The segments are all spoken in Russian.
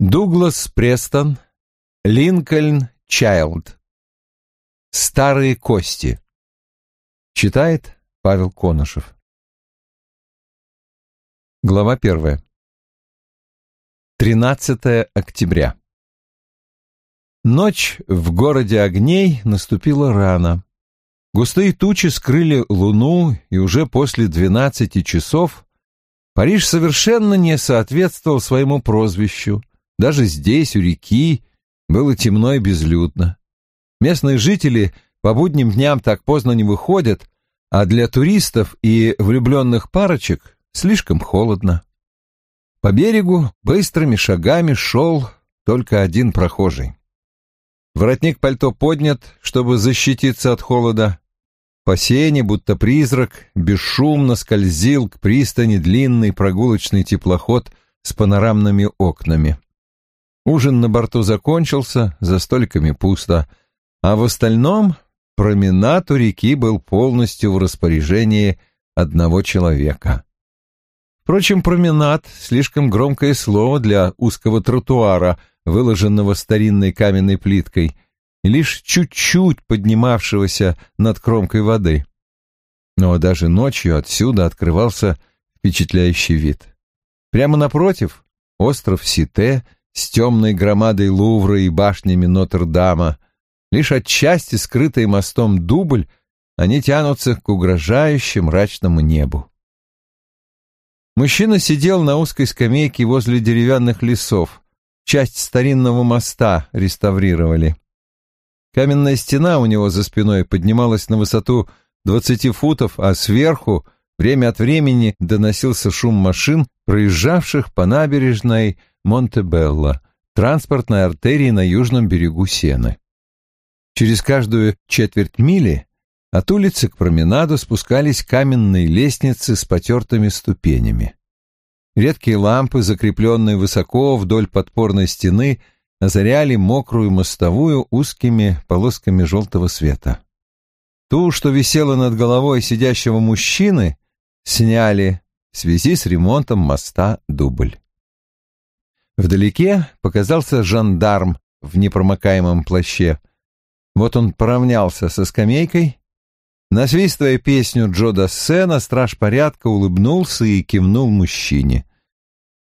Дуглас Престон, Линкольн Чайлд. Старые кости. Читает Павел Конышев. Глава первая. 13 октября. Ночь в городе огней наступила рано. Густые тучи скрыли луну, и уже после двенадцати часов Париж совершенно не соответствовал своему прозвищу. Даже здесь, у реки, было темно и безлюдно. Местные жители по будним дням так поздно не выходят, а для туристов и влюбленных парочек слишком холодно. По берегу быстрыми шагами шел только один прохожий. Воротник пальто поднят, чтобы защититься от холода. По сене, будто призрак, бесшумно скользил к пристани длинный прогулочный теплоход с панорамными окнами. Ужин на борту закончился, за столиками пусто, а в остальном променад у реки был полностью в распоряжении одного человека. Впрочем, променад — слишком громкое слово для узкого тротуара, выложенного старинной каменной плиткой, лишь чуть-чуть поднимавшегося над кромкой воды. Но даже ночью отсюда открывался впечатляющий вид. Прямо напротив — остров Сите — с темной громадой Лувра и башнями Нотр-Дама, лишь отчасти скрытый мостом дубль, они тянутся к угрожающему мрачному небу. Мужчина сидел на узкой скамейке возле деревянных лесов. Часть старинного моста реставрировали. Каменная стена у него за спиной поднималась на высоту двадцати футов, а сверху время от времени доносился шум машин, проезжавших по набережной Монтебелло, транспортной артерии на южном берегу Сены. Через каждую четверть мили от улицы к променаду спускались каменные лестницы с потертыми ступенями. Редкие лампы, закрепленные высоко вдоль подпорной стены, озаряли мокрую мостовую узкими полосками желтого света. Ту, что висела над головой сидящего мужчины, сняли в связи с ремонтом моста Дубль. Вдалеке показался жандарм в непромокаемом плаще. Вот он поравнялся со скамейкой. Насвистывая песню Джо Дассена, страж порядка улыбнулся и кивнул мужчине.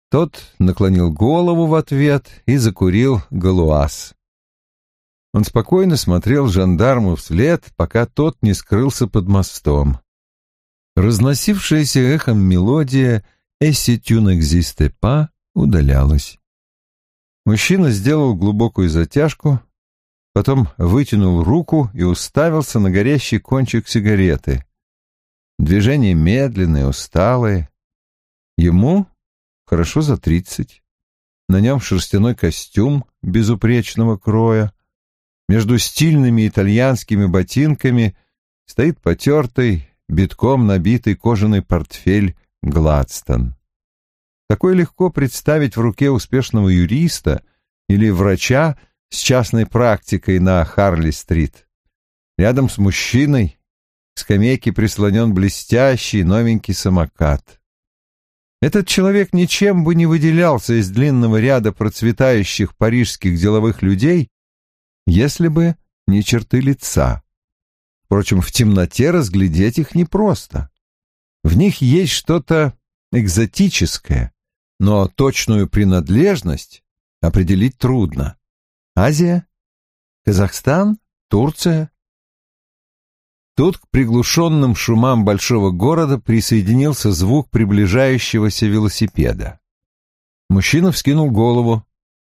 Тот наклонил голову в ответ и закурил галуаз. Он спокойно смотрел жандарму вслед, пока тот не скрылся под мостом. Разносившаяся эхом мелодия «Эсси тюн экзисте па» удалялась. Мужчина сделал глубокую затяжку, потом вытянул руку и уставился на горящий кончик сигареты. Движения медленные, усталые. Ему хорошо за тридцать. На нем шерстяной костюм безупречного кроя. Между стильными итальянскими ботинками стоит потертый, битком набитый кожаный портфель «Гладстон». Такое легко представить в руке успешного юриста или врача с частной практикой на Харли-стрит. Рядом с мужчиной к скамейке прислонен блестящий новенький самокат. Этот человек ничем бы не выделялся из длинного ряда процветающих парижских деловых людей, если бы не черты лица. Впрочем, в темноте разглядеть их непросто. В них есть что-то экзотическое, но точную принадлежность определить трудно. Азия? Казахстан? Турция? Тут к приглушенным шумам большого города присоединился звук приближающегося велосипеда. Мужчина вскинул голову.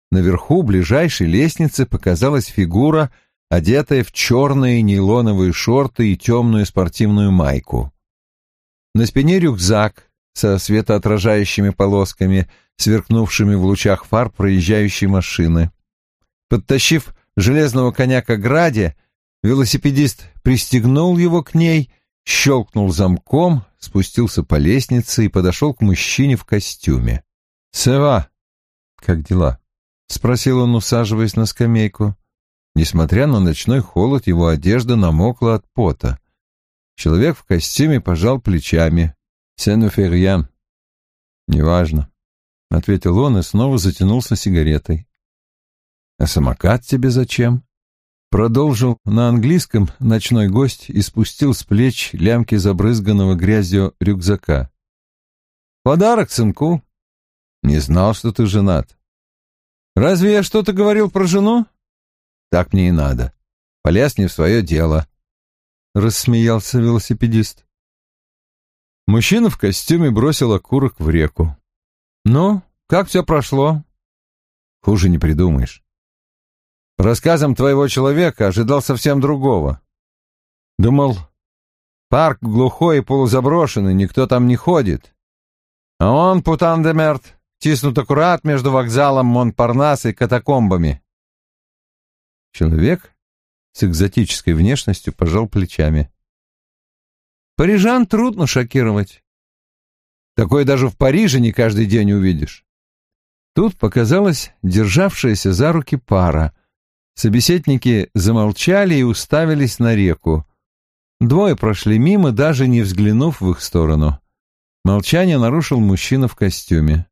Наверху ближайшей лестницы показалась фигура, одетая в черные нейлоновые шорты и темную спортивную майку. На спине рюкзак, со светоотражающими полосками, сверкнувшими в лучах фар проезжающей машины. Подтащив железного коня к ограде, велосипедист пристегнул его к ней, щелкнул замком, спустился по лестнице и подошел к мужчине в костюме. «Сева, как дела?» — спросил он, усаживаясь на скамейку. Несмотря на ночной холод, его одежда намокла от пота. Человек в костюме пожал плечами. Сенуферьян. Неважно. ответил он и снова затянулся сигаретой. А самокат тебе зачем? Продолжил на английском ночной гость и спустил с плеч лямки забрызганного грязью рюкзака. Подарок сынку. Не знал, что ты женат. Разве я что-то говорил про жену? Так мне и надо. Полез не в свое дело. Рассмеялся велосипедист. Мужчина в костюме бросил окурок в реку. «Ну, как все прошло?» «Хуже не придумаешь. По рассказам твоего человека ожидал совсем другого. Думал, парк глухой и полузаброшенный, никто там не ходит. А он, путан де мерт, тиснут аккурат между вокзалом Монпарнас и катакомбами. Человек с экзотической внешностью пожал плечами. Парижан трудно шокировать. Такое даже в Париже не каждый день увидишь. Тут показалась державшаяся за руки пара — Собеседники замолчали и уставились на реку. Двое прошли мимо, даже не взглянув в их сторону. Молчание нарушил мужчина в костюме.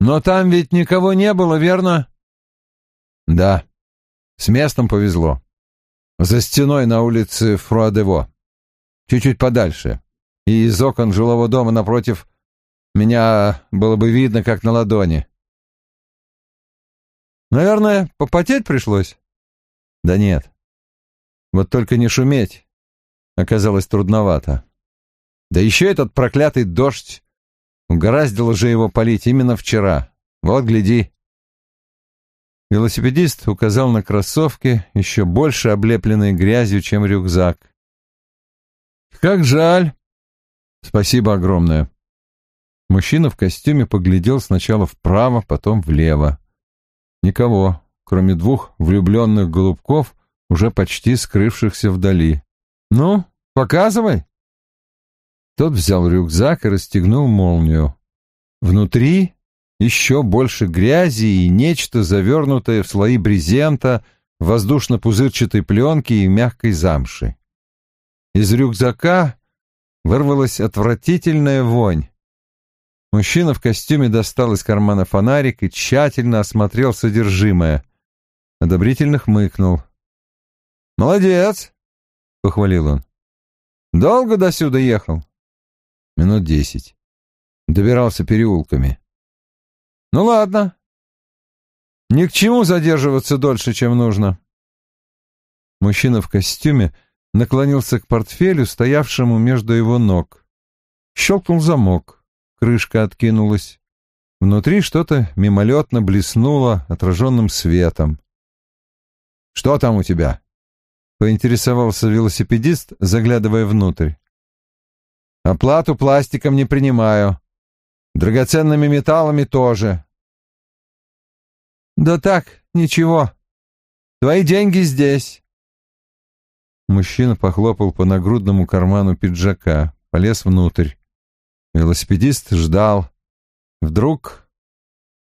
«Но там ведь никого не было, верно?» «Да. С местом повезло. За стеной на улице Фруадево. Чуть-чуть подальше. И из окон жилого дома напротив меня было бы видно, как на ладони. Наверное, попотеть пришлось? Да нет. Вот только не шуметь оказалось трудновато. Да еще этот проклятый дождь. Угораздило же его полить именно вчера. Вот, гляди. Велосипедист указал на кроссовки, еще больше облепленные грязью, чем рюкзак. «Как жаль!» «Спасибо огромное!» Мужчина в костюме поглядел сначала вправо, потом влево. Никого, кроме двух влюбленных голубков, уже почти скрывшихся вдали. «Ну, показывай!» Тот взял рюкзак и расстегнул молнию. Внутри еще больше грязи и нечто, завернутое в слои брезента, воздушно-пузырчатой пленки и мягкой замши. Из рюкзака вырвалась отвратительная вонь. Мужчина в костюме достал из кармана фонарик и тщательно осмотрел содержимое. Одобрительно хмыкнул. «Молодец!» — похвалил он. «Долго досюда ехал?» «Минут десять. Добирался переулками». «Ну ладно. Ни к чему задерживаться дольше, чем нужно». Мужчина в костюме наклонился к портфелю, стоявшему между его ног. Щелкнул замок крышка откинулась. Внутри что-то мимолетно блеснуло отраженным светом. «Что там у тебя?» — поинтересовался велосипедист, заглядывая внутрь. «Оплату пластиком не принимаю. Драгоценными металлами тоже». «Да так, ничего. Твои деньги здесь». Мужчина похлопал по нагрудному карману пиджака, полез внутрь. Велосипедист ждал. Вдруг,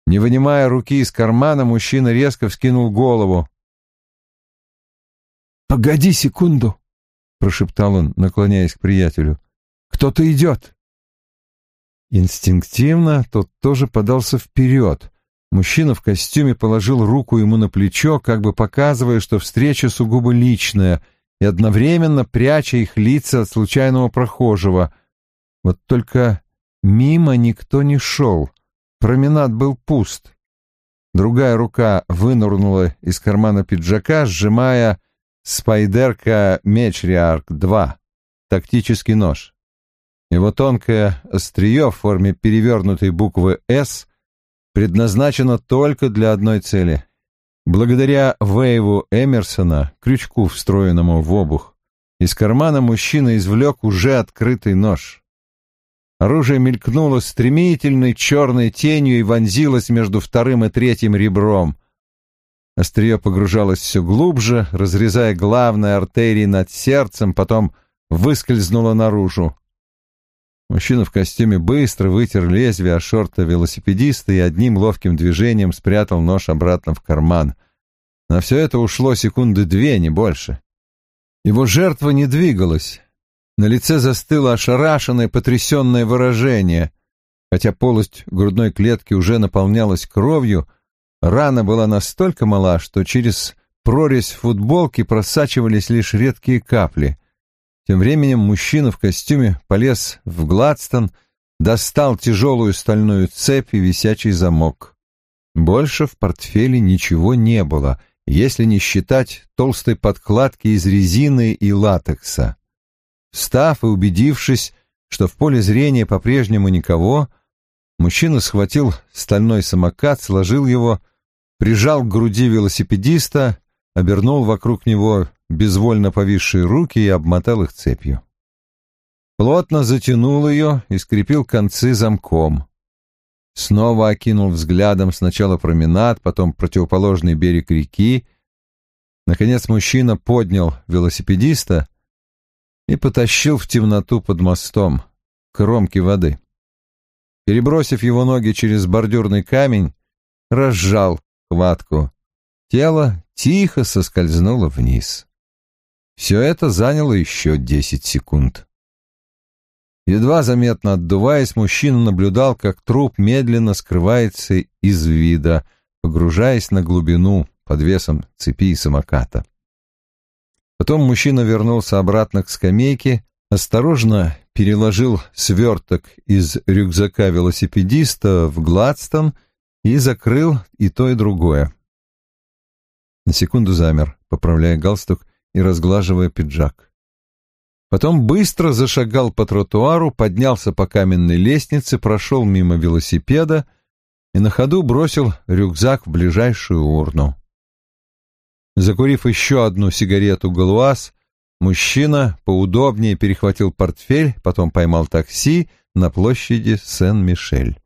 не вынимая руки из кармана, мужчина резко вскинул голову. «Погоди секунду», — прошептал он, наклоняясь к приятелю. «Кто-то идет». Инстинктивно тот тоже подался вперед. Мужчина в костюме положил руку ему на плечо, как бы показывая, что встреча сугубо личная, и одновременно пряча их лица от случайного прохожего — вот только мимо никто не шел, променад был пуст. Другая рука вынурнула из кармана пиджака, сжимая спайдерка Мечриарк-2, тактический нож. Его тонкое острие в форме перевернутой буквы «С» предназначено только для одной цели. Благодаря Вейву Эмерсона, крючку, встроенному в обух, из кармана мужчина извлек уже открытый нож. Оружие мелькнуло стремительной черной тенью и вонзилось между вторым и третьим ребром. Острие погружалось все глубже, разрезая главные артерии над сердцем, потом выскользнуло наружу. Мужчина в костюме быстро вытер лезвие о шорта велосипедиста и одним ловким движением спрятал нож обратно в карман. На все это ушло секунды две, не больше. Его жертва не двигалась, на лице застыло ошарашенное, потрясенное выражение. Хотя полость грудной клетки уже наполнялась кровью, рана была настолько мала, что через прорезь футболки просачивались лишь редкие капли. Тем временем мужчина в костюме полез в Гладстон, достал тяжелую стальную цепь и висячий замок. Больше в портфеле ничего не было, если не считать толстой подкладки из резины и латекса. Встав и убедившись, что в поле зрения по-прежнему никого, мужчина схватил стальной самокат, сложил его, прижал к груди велосипедиста, обернул вокруг него безвольно повисшие руки и обмотал их цепью. Плотно затянул ее и скрепил концы замком. Снова окинул взглядом сначала променад, потом противоположный берег реки. Наконец мужчина поднял велосипедиста и потащил в темноту под мостом, к кромке воды. Перебросив его ноги через бордюрный камень, разжал хватку. Тело тихо соскользнуло вниз. Все это заняло еще десять секунд. Едва заметно отдуваясь, мужчина наблюдал, как труп медленно скрывается из вида, погружаясь на глубину под весом цепи и самоката. Потом мужчина вернулся обратно к скамейке, осторожно переложил сверток из рюкзака велосипедиста в Гладстон и закрыл и то, и другое. На секунду замер, поправляя галстук и разглаживая пиджак. Потом быстро зашагал по тротуару, поднялся по каменной лестнице, прошел мимо велосипеда и на ходу бросил рюкзак в ближайшую урну. Закурив еще одну сигарету галуаз, мужчина поудобнее перехватил портфель, потом поймал такси на площади Сен-Мишель.